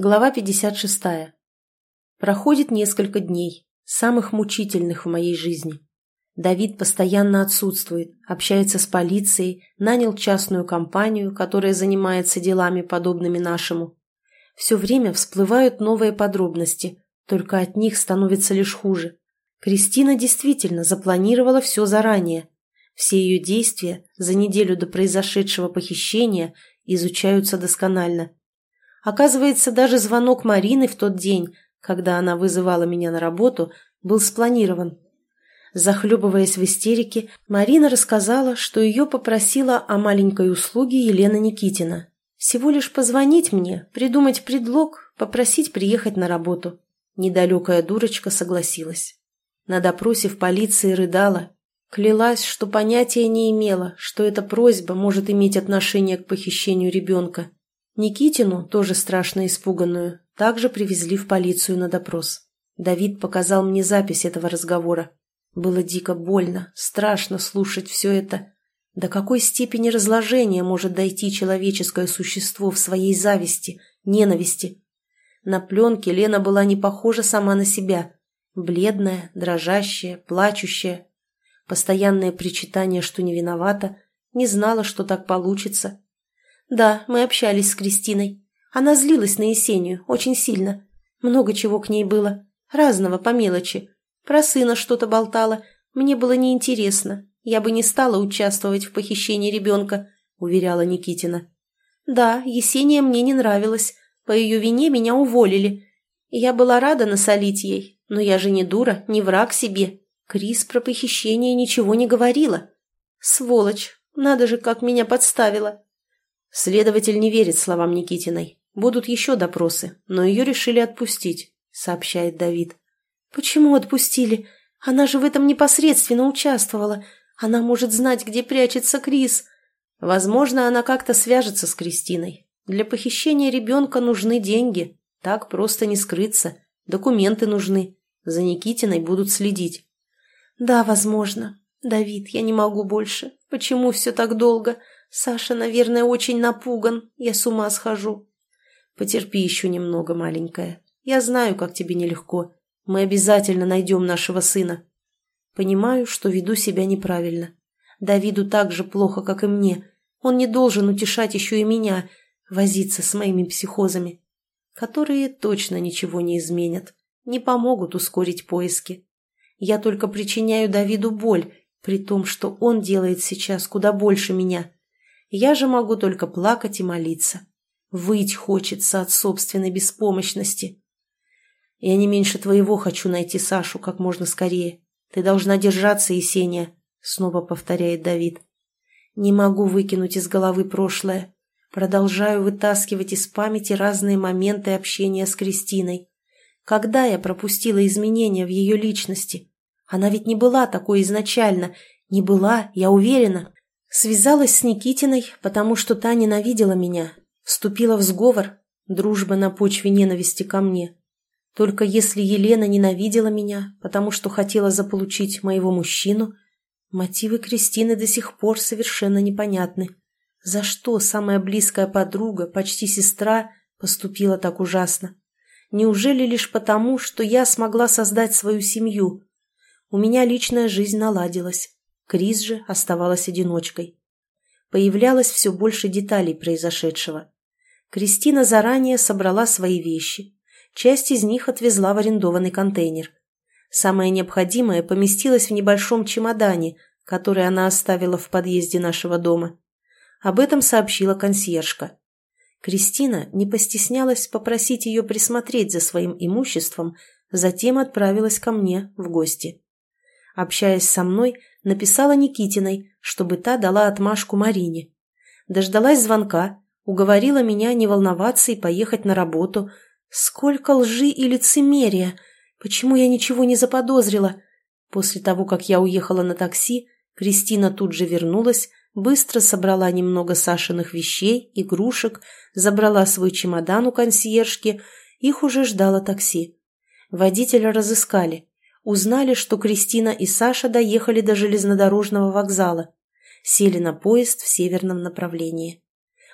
Глава 56. Проходит несколько дней, самых мучительных в моей жизни. Давид постоянно отсутствует, общается с полицией, нанял частную компанию, которая занимается делами, подобными нашему. Все время всплывают новые подробности, только от них становится лишь хуже. Кристина действительно запланировала все заранее. Все ее действия за неделю до произошедшего похищения изучаются досконально – Оказывается, даже звонок Марины в тот день, когда она вызывала меня на работу, был спланирован. Захлебываясь в истерике, Марина рассказала, что ее попросила о маленькой услуге Елена Никитина. Всего лишь позвонить мне, придумать предлог, попросить приехать на работу. Недалекая дурочка согласилась. На допросе в полиции рыдала. Клялась, что понятия не имела, что эта просьба может иметь отношение к похищению ребенка. Никитину, тоже страшно испуганную, также привезли в полицию на допрос. Давид показал мне запись этого разговора. Было дико больно, страшно слушать все это. До какой степени разложения может дойти человеческое существо в своей зависти, ненависти? На пленке Лена была не похожа сама на себя. Бледная, дрожащая, плачущая. Постоянное причитание, что не виновата, не знала, что так получится, «Да, мы общались с Кристиной. Она злилась на Есению очень сильно. Много чего к ней было. Разного, по мелочи. Про сына что-то болтала. Мне было неинтересно. Я бы не стала участвовать в похищении ребенка», — уверяла Никитина. «Да, Есения мне не нравилась. По ее вине меня уволили. Я была рада насолить ей, но я же не дура, не враг себе. Крис про похищение ничего не говорила. Сволочь, надо же, как меня подставила. Следователь не верит словам Никитиной. Будут еще допросы, но ее решили отпустить, сообщает Давид. Почему отпустили? Она же в этом непосредственно участвовала. Она может знать, где прячется Крис. Возможно, она как-то свяжется с Кристиной. Для похищения ребенка нужны деньги. Так просто не скрыться. Документы нужны. За Никитиной будут следить. Да, возможно. Давид, я не могу больше. Почему все так долго? Саша, наверное, очень напуган. Я с ума схожу. Потерпи еще немного, маленькая. Я знаю, как тебе нелегко. Мы обязательно найдем нашего сына. Понимаю, что веду себя неправильно. Давиду так же плохо, как и мне. Он не должен утешать еще и меня, возиться с моими психозами, которые точно ничего не изменят, не помогут ускорить поиски. Я только причиняю Давиду боль, при том, что он делает сейчас куда больше меня. Я же могу только плакать и молиться. Выть хочется от собственной беспомощности. Я не меньше твоего хочу найти Сашу как можно скорее. Ты должна держаться, Есения, — снова повторяет Давид. Не могу выкинуть из головы прошлое. Продолжаю вытаскивать из памяти разные моменты общения с Кристиной. Когда я пропустила изменения в ее личности? Она ведь не была такой изначально. Не была, я уверена. Связалась с Никитиной, потому что та ненавидела меня, вступила в сговор, дружба на почве ненависти ко мне. Только если Елена ненавидела меня, потому что хотела заполучить моего мужчину, мотивы Кристины до сих пор совершенно непонятны. За что самая близкая подруга, почти сестра, поступила так ужасно? Неужели лишь потому, что я смогла создать свою семью? У меня личная жизнь наладилась. Крис же оставалась одиночкой. Появлялось все больше деталей произошедшего. Кристина заранее собрала свои вещи. Часть из них отвезла в арендованный контейнер. Самое необходимое поместилось в небольшом чемодане, который она оставила в подъезде нашего дома. Об этом сообщила консьержка. Кристина не постеснялась попросить ее присмотреть за своим имуществом, затем отправилась ко мне в гости. Общаясь со мной, написала Никитиной, чтобы та дала отмашку Марине. Дождалась звонка, уговорила меня не волноваться и поехать на работу. Сколько лжи и лицемерия! Почему я ничего не заподозрила? После того, как я уехала на такси, Кристина тут же вернулась, быстро собрала немного Сашиных вещей, игрушек, забрала свой чемодан у консьержки, их уже ждало такси. Водителя разыскали. Узнали, что Кристина и Саша доехали до железнодорожного вокзала. Сели на поезд в северном направлении.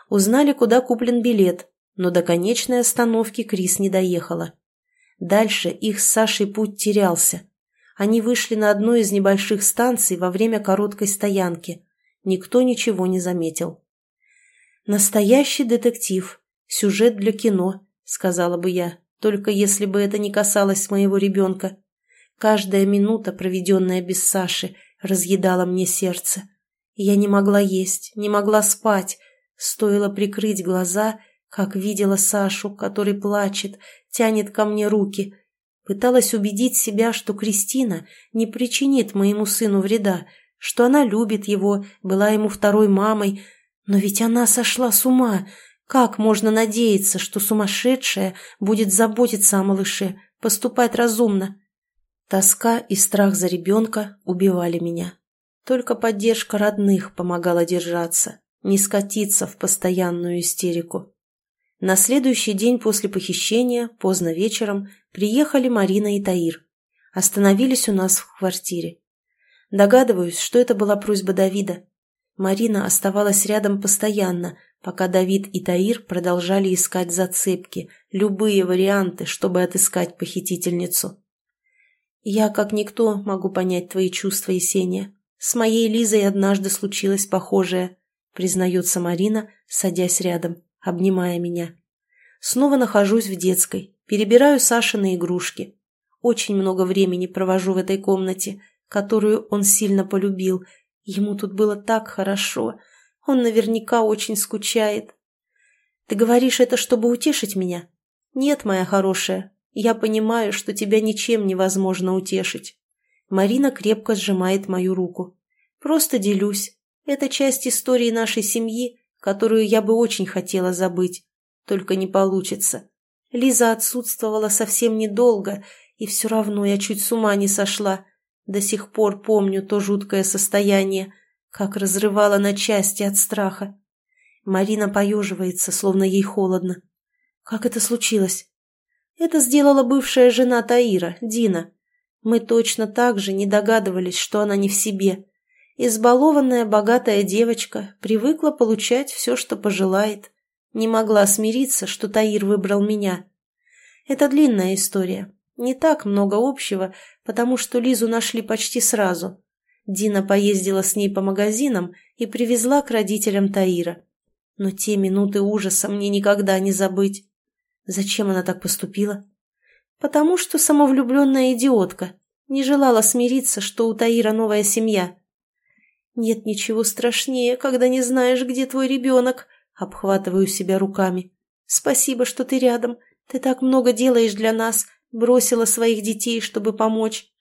Узнали, куда куплен билет. но до конечной остановки Крис не доехала. Дальше их с Сашей путь терялся. Они вышли на одну из небольших станций во время короткой стоянки. Никто ничего не заметил. «Настоящий детектив. Сюжет для кино», — сказала бы я, только если бы это не касалось моего ребенка. Каждая минута, проведенная без Саши, разъедала мне сердце. Я не могла есть, не могла спать. Стоило прикрыть глаза, как видела Сашу, который плачет, тянет ко мне руки. Пыталась убедить себя, что Кристина не причинит моему сыну вреда, что она любит его, была ему второй мамой. Но ведь она сошла с ума. Как можно надеяться, что сумасшедшая будет заботиться о малыше, поступать разумно? Тоска и страх за ребенка убивали меня. Только поддержка родных помогала держаться, не скатиться в постоянную истерику. На следующий день после похищения, поздно вечером, приехали Марина и Таир. Остановились у нас в квартире. Догадываюсь, что это была просьба Давида. Марина оставалась рядом постоянно, пока Давид и Таир продолжали искать зацепки, любые варианты, чтобы отыскать похитительницу. «Я, как никто, могу понять твои чувства, Есения. С моей Лизой однажды случилось похожее», признается Марина, садясь рядом, обнимая меня. Снова нахожусь в детской, перебираю Сашины игрушки. Очень много времени провожу в этой комнате, которую он сильно полюбил. Ему тут было так хорошо. Он наверняка очень скучает. Ты говоришь это, чтобы утешить меня? Нет, моя хорошая, я понимаю, что тебя ничем невозможно утешить. Марина крепко сжимает мою руку. Просто делюсь. Это часть истории нашей семьи, которую я бы очень хотела забыть. Только не получится. Лиза отсутствовала совсем недолго, и все равно я чуть с ума не сошла. До сих пор помню то жуткое состояние, как разрывала на части от страха. Марина поеживается, словно ей холодно. Как это случилось? Это сделала бывшая жена Таира, Дина. Мы точно так же не догадывались, что она не в себе. Избалованная богатая девочка привыкла получать все, что пожелает. Не могла смириться, что Таир выбрал меня. Это длинная история. Не так много общего, потому что Лизу нашли почти сразу. Дина поездила с ней по магазинам и привезла к родителям Таира. Но те минуты ужаса мне никогда не забыть. Зачем она так поступила? Потому что самовлюбленная идиотка. Не желала смириться, что у Таира новая семья. Нет ничего страшнее, когда не знаешь, где твой ребенок. Обхватываю себя руками. Спасибо, что ты рядом. Ты так много делаешь для нас. Бросила своих детей, чтобы помочь.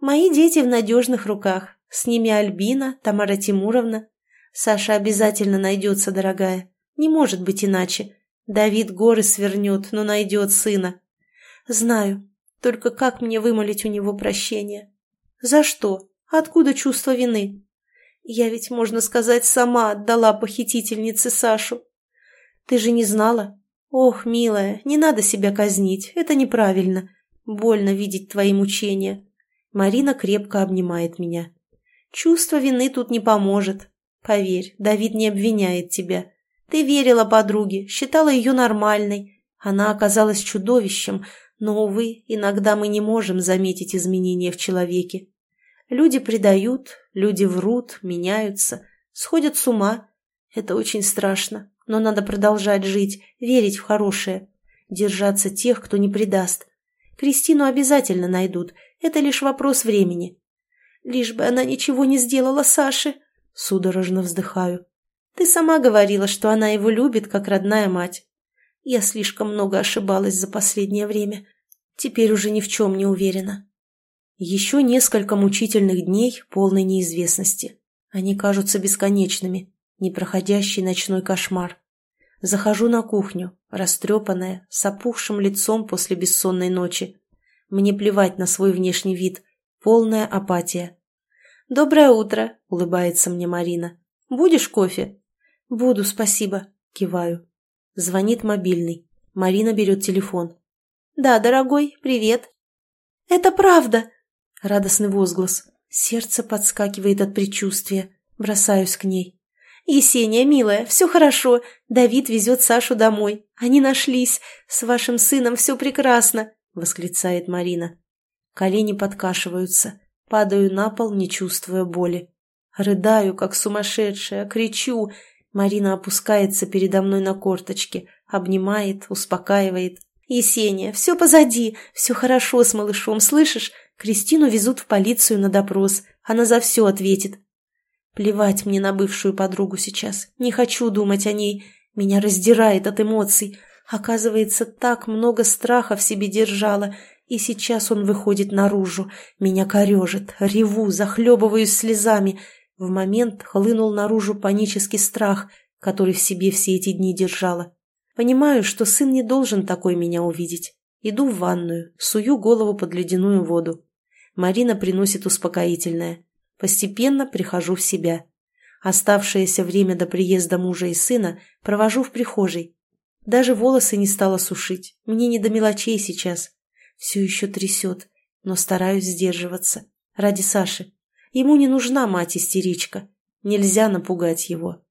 Мои дети в надежных руках. С ними Альбина, Тамара Тимуровна. Саша обязательно найдется, дорогая. Не может быть иначе. Давид горы свернет, но найдет сына. Знаю. Только как мне вымолить у него прощение? За что? Откуда чувство вины? Я ведь, можно сказать, сама отдала похитительнице Сашу. Ты же не знала? Ох, милая, не надо себя казнить, это неправильно. Больно видеть твои мучения. Марина крепко обнимает меня. Чувство вины тут не поможет. Поверь, Давид не обвиняет тебя. Ты верила подруге, считала ее нормальной. Она оказалась чудовищем, но, увы, иногда мы не можем заметить изменения в человеке. Люди предают, люди врут, меняются, сходят с ума. Это очень страшно, но надо продолжать жить, верить в хорошее, держаться тех, кто не предаст. Кристину обязательно найдут, это лишь вопрос времени. Лишь бы она ничего не сделала Саше, судорожно вздыхаю. Ты сама говорила, что она его любит, как родная мать. Я слишком много ошибалась за последнее время. Теперь уже ни в чем не уверена. Еще несколько мучительных дней полной неизвестности. Они кажутся бесконечными. Непроходящий ночной кошмар. Захожу на кухню, растрепанная, с опухшим лицом после бессонной ночи. Мне плевать на свой внешний вид. Полная апатия. «Доброе утро», — улыбается мне Марина. «Будешь кофе?» «Буду, спасибо», — киваю. Звонит мобильный. Марина берет телефон. «Да, дорогой, привет». «Это правда!» Радостный возглас. Сердце подскакивает от предчувствия. Бросаюсь к ней. «Есения, милая, все хорошо. Давид везет Сашу домой. Они нашлись. С вашим сыном все прекрасно», — восклицает Марина. Колени подкашиваются. Падаю на пол, не чувствуя боли. Рыдаю, как сумасшедшая, кричу. Марина опускается передо мной на корточки, обнимает, успокаивает. «Есения, все позади, все хорошо с малышом, слышишь? Кристину везут в полицию на допрос, она за все ответит». Плевать мне на бывшую подругу сейчас, не хочу думать о ней, меня раздирает от эмоций. Оказывается, так много страха в себе держала, и сейчас он выходит наружу. Меня корежит, реву, захлебываюсь слезами. В момент хлынул наружу панический страх, который в себе все эти дни держала. Понимаю, что сын не должен такой меня увидеть. Иду в ванную, сую голову под ледяную воду. Марина приносит успокоительное. Постепенно прихожу в себя. Оставшееся время до приезда мужа и сына провожу в прихожей. Даже волосы не стала сушить. Мне не до мелочей сейчас. Все еще трясет, но стараюсь сдерживаться. Ради Саши. Ему не нужна мать-истеричка. Нельзя напугать его.